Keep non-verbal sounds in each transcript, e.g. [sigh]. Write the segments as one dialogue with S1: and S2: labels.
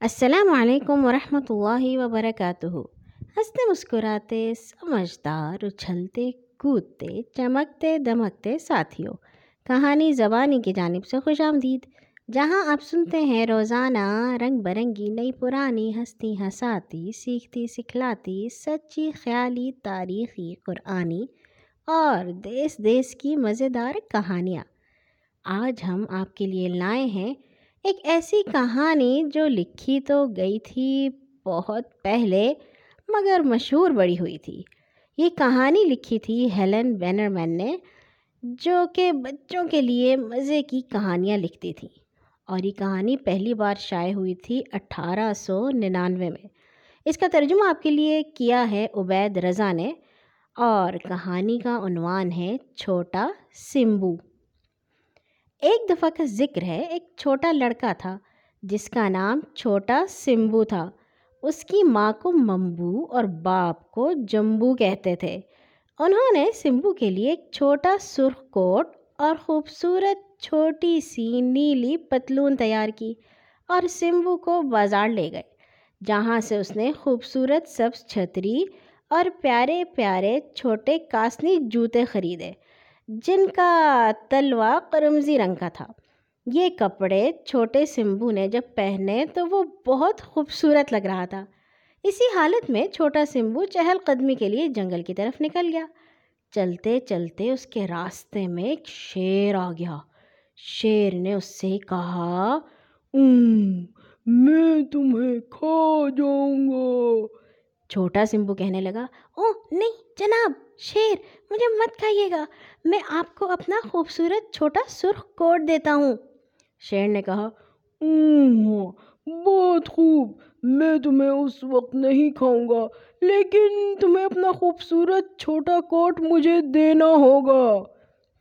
S1: السلام علیکم ورحمۃ اللہ وبرکاتہ ہنستے مسکراتے، سمجھدار، اچھلتے، کودتے، چمکتے، دمکتے ساتھیوں کہانی زبانی کی جانب سے خوش آمدید۔ جہاں آپ سنتے ہیں، روزانہ رنگ برنگی، نئی پرانی ہستی ہساتی، سیکھتی، سکھلاتی، سچی، خیالی، تاریخی، قرآنی اور دیس دیس کی مزیدار کہانیاں۔ آج ہم آپ کے لیے لائے ہیں ایک ایسی کہانی جو لکھی تو گئی تھی بہت پہلے، مگر مشہور بڑی ہوئی تھی۔ یہ کہانی لکھی تھی ہیلن بینرمین نے، جو کہ بچوں کے لیے مزے کی کہانیاں لکھتی تھیں۔ اور یہ کہانی پہلی بار شائع ہوئی تھی اٹھارہ سو ننانوے میں۔ اس کا ترجمہ آپ کے لیے کیا ہے عبید رضا نے، اور کہانی کا عنوان ہے چھوٹا سمبو۔ ایک دفعہ کا ذکر ہے، ایک چھوٹا لڑکا تھا، جس کا نام چھوٹا سمبو تھا۔ اس کی ماں کو ممبو اور باپ کو جمبو کہتے تھے۔ انہوں نے سمبو کے لیے ایک چھوٹا سرخ کوٹ اور خوبصورت چھوٹی سی نیلی پتلون تیار کی اور سمبو کو بازار لے گئے، جہاں سے اس نے خوبصورت سبز چھتری اور پیارے پیارے چھوٹے کاسنی جوتے خریدے۔ جن کا تلوا کرمزی رنگ کا تھا۔ یہ کپڑے چھوٹے سمبو نے جب پہنے تو وہ بہت خوبصورت لگ رہا تھا۔ اسی حالت میں چھوٹا سمبو چہل قدمی کے لیے جنگل کی طرف نکل گیا۔ چلتے چلتے اس کے راستے میں ایک شیر آ گیا۔ شیر نے اس سے کہا میں تمہیں کھا جاؤں گا چھوٹا سمبو کہنے لگا او نہیں، جناب شیر، مجھے مت کھائیے گا۔ میں آپ کو اپنا خوبصورت چھوٹا سرخ کوٹ دیتا ہوں۔ شیر نے کہا بہت خوب۔ میں تمہیں اس وقت نہیں کھاؤں گا، لیکن تمہیں اپنا خوبصورت چھوٹا کوٹ مجھے دینا ہوگا۔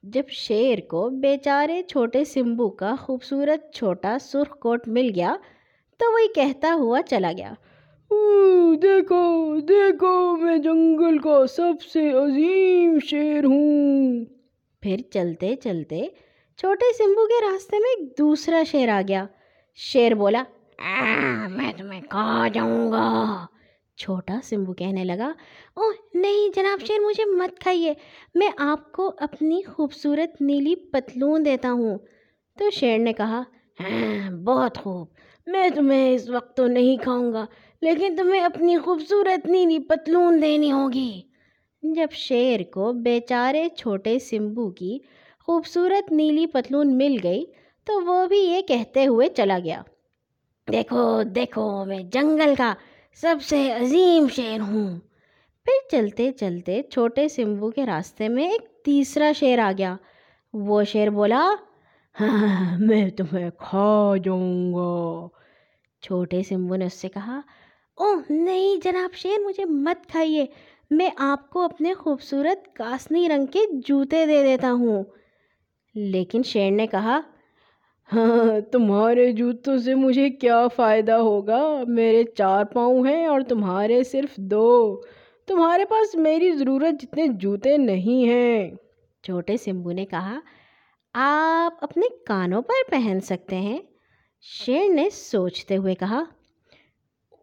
S1: جب شیر کو بیچارے چھوٹے سمبو کا خوبصورت چھوٹا سرخ کوٹ مل گیا، تو وہی کہتا ہوا چلا گیا۔ دیکھو دیکھو، میں جنگل کا سب سے عظیم شیر ہوں۔ پھر چلتے چلتے چھوٹے سمبو کے راستے میں ایک دوسرا شیر آ گیا۔ شیر بولا میں تمہیں کھا جاؤں گا۔ چھوٹا سمبو کہنے لگا، اوہ، نہیں جناب شیر، مجھے مت کھائیے۔ میں آپ کو اپنی خوبصورت نیلی پتلون دیتا ہوں۔ تو شیر نے کہا ہاں بہت خوب۔ میں تمہیں اس وقت تو نہیں کھاؤں گا، لیکن تمہیں اپنی خوبصورت نیلی پتلون دینی ہوگی۔ جب شیر کو بیچارے چھوٹے سمبو کی خوبصورت نیلی پتلون مل گئی، تو وہ بھی یہ کہتے ہوئے چلا گیا۔ دیکھو دیکھو، میں جنگل کا سب سے عظیم شیر ہوں۔ پھر چلتے چلتے چھوٹے سمبو کے راستے میں ایک تیسرا شیر آ گیا۔ وہ شیر بولا ہاں [laughs] میں تمہیں کھا جاؤں گا۔ چھوٹے سمبو نے اس سے کہا اوہ نہیں جناب شیر مجھے مت کھائیے میں آپ کو اپنے خوبصورت کاسنی رنگ کے جوتے دے دیتا ہوں لیکن شیر نے کہا ہاں تمہارے جوتوں سے مجھے کیا فائدہ ہوگا میرے چار پاؤں ہیں اور تمہارے صرف دو تمہارے پاس میری ضرورت جتنے جوتے نہیں ہیں چھوٹے سمبو نے کہا آپ اپنے کانوں پر پہن سکتے ہیں شیر نے سوچتے ہوئے کہا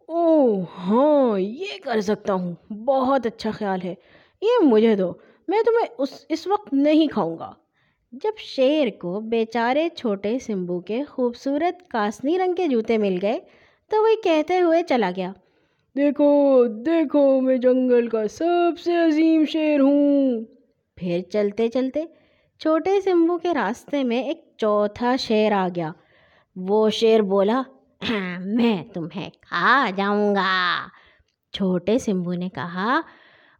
S1: او ہاں یہ کر سکتا ہوں۔ بہت اچھا خیال ہے۔ یہ مجھے دو میں تمہیں اس اس وقت نہیں کھاؤں گا۔ جب شیر کو بیچارے چھوٹے سمبو کے خوبصورت کاسنی رنگ کے جوتے مل گئے تو وہ کہتے ہوئے چلا گیا۔ دیکھو دیکھو میں جنگل کا سب سے عظیم شیر ہوں۔ پھر چلتے چلتے چھوٹے سمبو کے راستے میں ایک چوتھا شیر آ گیا۔ وہ شیر بولا، میں تمہیں کھا جاؤں گا۔ چھوٹے سمبو نے کہا،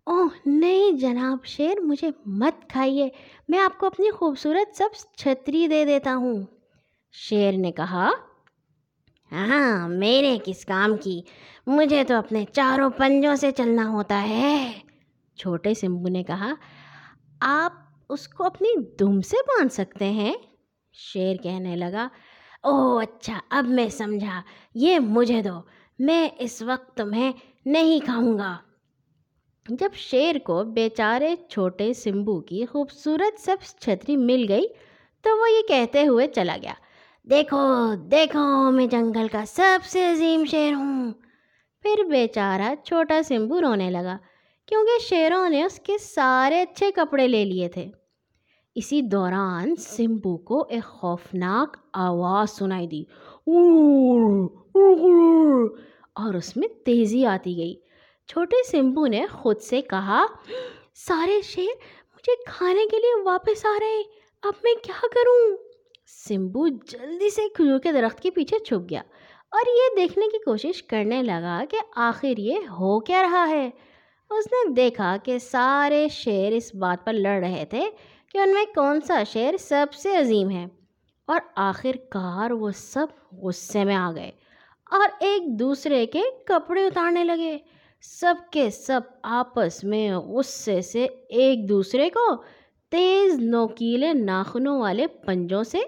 S1: اوہ نہیں جناب شیر، مجھے مت کھائیے، میں آپ کو اپنی خوبصورت سب چھتری دے دیتا ہوں۔ شیر نے کہا ہاں میرے کس کام کی؟ مجھے تو اپنے چاروں پنجوں سے چلنا ہوتا ہے۔ چھوٹے سمبو نے کہا، آپ اس کو اپنی دم سے باندھ سکتے ہیں؟ شیر کہنے لگا اوہ اچھا اب میں سمجھا۔ یہ مجھے دو، میں اس وقت تمہیں نہیں کھاؤں گا۔ جب شیر کو بیچارے چھوٹے سمبو کی خوبصورت سب چھتری مل گئی، تو وہ یہ کہتے ہوئے چلا گیا۔ دیکھو دیکھو، میں جنگل کا سب سے عظیم شیر ہوں۔ پھر بیچارہ چھوٹا سمبو رونے لگا، کیونکہ شیروں نے اس کے سارے اچھے کپڑے لے لیے تھے۔ اسی دوران سمبو کو ایک خوفناک آواز سنائی دی۔ اور اس میں تیزی آتی گئی۔ چھوٹے سمبو نے خود سے کہا، سارے شیر مجھے کھانے کے لیے واپس آ رہے اب میں کیا کروں؟ سمبو جلدی سے کھجور کے درخت کے پیچھے چھپ گیا اور یہ دیکھنے کی کوشش کرنے لگا کہ آخر یہ ہو کیا رہا ہے۔ اس نے دیکھا کہ سارے شیر اس بات پر لڑ رہے تھے کہ ان میں کون سا شیر سب سے عظیم ہے۔ اور آخر کار وہ سب غصے میں آ گئے اور ایک دوسرے کے کپڑے اتارنے لگے۔ سب کے سب آپس میں غصے سے ایک دوسرے کو تیز نوکیلے ناخنوں والے پنجوں سے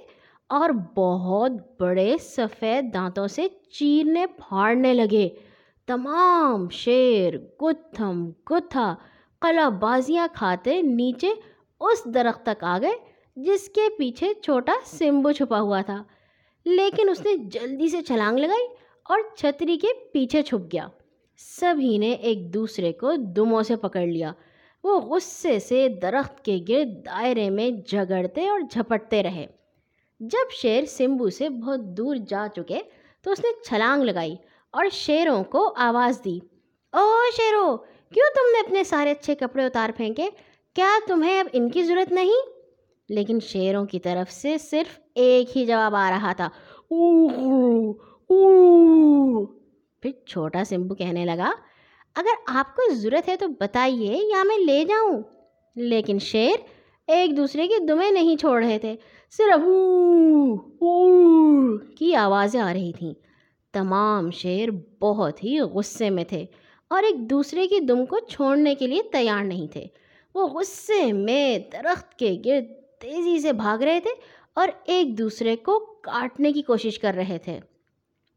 S1: اور بہت بڑے سفید دانتوں سے چیرنے پھاڑنے لگے۔ تمام شیر گتھم گتھا قلع بازیاں کھاتے نیچے اس درخت تک آ گئے، جس کے پیچھے چھوٹا سمبو چھپا ہوا تھا۔ لیکن اس نے جلدی سے چھلانگ لگائی اور چھتری کے پیچھے چھپ گیا۔ سبھی نے ایک دوسرے کو دموں سے پکڑ لیا۔ وہ غصے سے درخت کے گرد دائرے میں جھگڑتے اور جھپٹتے رہے۔ جب شیر سمبو سے بہت دور جا چکے تو اس نے چھلانگ لگائی اور شیروں کو آواز دی۔ او شیرو، کیوں تم نے اپنے سارے اچھے کپڑے اتار پھینکے؟ کیا تمہیں اب ان کی ضرورت نہیں؟ لیکن شیروں کی طرف سے صرف ایک ہی جواب آ رہا تھا پھر چھوٹا سمبو کہنے لگا، اگر آپ کو ضرورت ہے تو بتائیے یا میں لے جاؤں؟ لیکن شیر ایک دوسرے کی دمیں نہیں چھوڑ رہے تھے، صرف کی آوازیں آ رہی تھیں۔ تمام شیر بہت ہی غصے میں تھے اور ایک دوسرے کی دم کو چھوڑنے کے لیے تیار نہیں تھے۔ وہ غصے میں درخت کے گرد تیزی سے بھاگ رہے تھے اور ایک دوسرے کو کاٹنے کی کوشش کر رہے تھے۔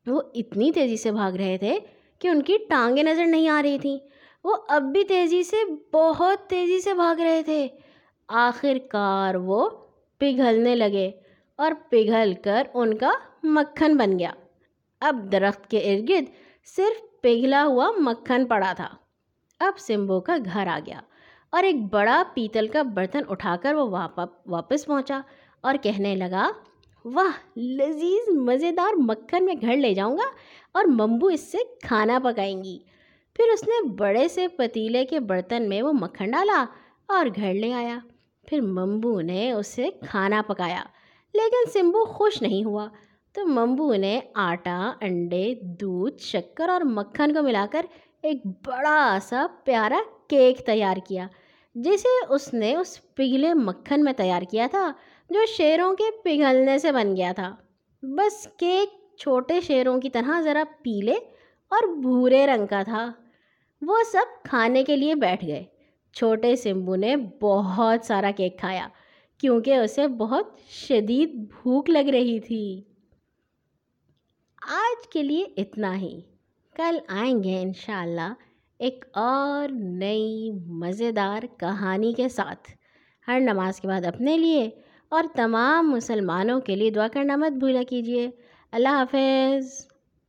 S1: وہ اتنی تیزی سے بھاگ رہے تھے کہ ان کی ٹانگیں نظر نہیں آ رہی تھیں۔ وہ اب بھی تیزی سے، بہت تیزی سے بھاگ رہے تھے۔ آخر کار وہ پگھلنے لگے اور پگھل کر ان کا مکھن بن گیا۔ اب درخت کے ارد گرد صرف پگھلا ہوا مکھن پڑا تھا۔ اب سمبو کا گھر آ گیا۔ اور ایک بڑا پیتل کا برتن اٹھا کر وہ واپس پہنچا اور کہنے لگا، واہ، لذیذ، مزیدار مکھن میں گھر لے جاؤں گا اور ممبو اس سے کھانا پکائیں گی۔ پھر اس نے بڑے سے پتیلے کے برتن میں وہ مکھن ڈالا اور گھر لے آیا۔ پھر ممبو نے اسے کھانا پکایا، لیکن سمبو خوش نہیں ہوا۔ تو ممبو نے آٹا، انڈے، دودھ، شکر اور مکھن کو ملا کر ایک بڑا سا پیارا کیک تیار کیا۔ جسے اس نے اس پگھلے مکھن میں تیار کیا تھا، جو شیروں کے پگھلنے سے بن گیا تھا۔ بس کیک چھوٹے شیروں کی طرح ذرا پیلے اور بھورے رنگ کا تھا۔ وہ سب کھانے کے لیے بیٹھ گئے۔ چھوٹے سمبو نے بہت سارا کیک کھایا، کیونکہ اسے بہت شدید بھوک لگ رہی تھی۔ آج کے لیے اتنا ہی۔ کل آئیں گے انشاءاللہ۔ اللہ ایک اور نئی مزیدار کہانی کے ساتھ۔ ہر نماز کے بعد اپنے لیے اور تمام مسلمانوں کے لیے دعا کرنا مت بھولا کیجیے۔ اللہ حافظ۔